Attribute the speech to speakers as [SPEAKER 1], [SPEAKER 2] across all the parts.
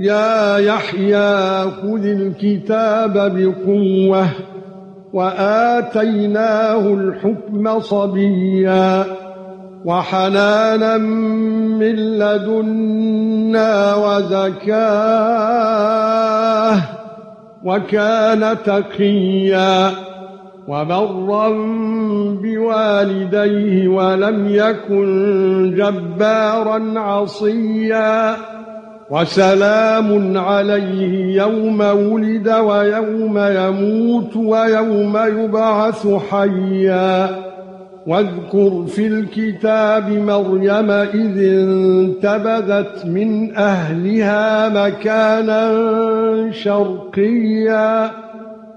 [SPEAKER 1] يا يحيى خذ الكتاب بقوة وآتيناه الحكم صبيا وحنانا من لدنا وزكاة وكان تقيا وبرا بوالديه ولم يكن جبارا عصيا وسلام عليه يوم ولد ويوم يموت ويوم يبعث حيا. واذكر في الكتاب مريم إذ انتبذت من أهلها مكانا شرقيا.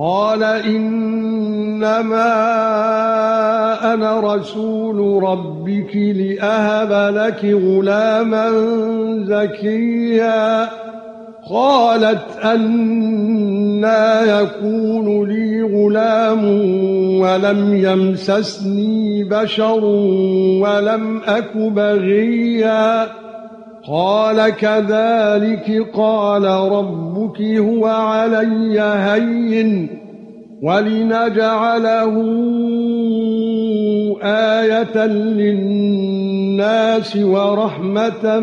[SPEAKER 1] قال إنما أنا رسول ربك لأهب لك غلاما زكيا. قالت أنا يكون لي غلام ولم يمسسني بشر ولم أك بغيا. قال كذلك قال ربك هو علي هين ولنجعله آية للناس ورحمة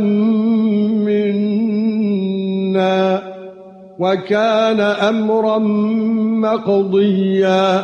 [SPEAKER 1] منا وكان أمرا مقضيا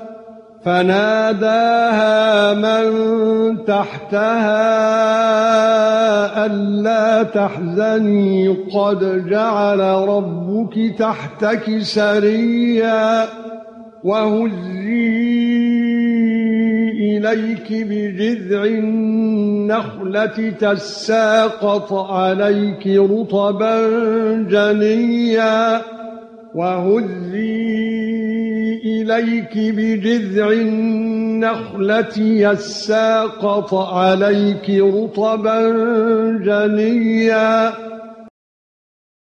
[SPEAKER 1] فناداها من تحتها ألا تحزني قد جعل ربك تحتك سريا وهزي إليك بجذع النخلة تساقط عليك رطبا جنيا وهزي إليك بجذع النخلة يساقط عليك رطبا جنيا.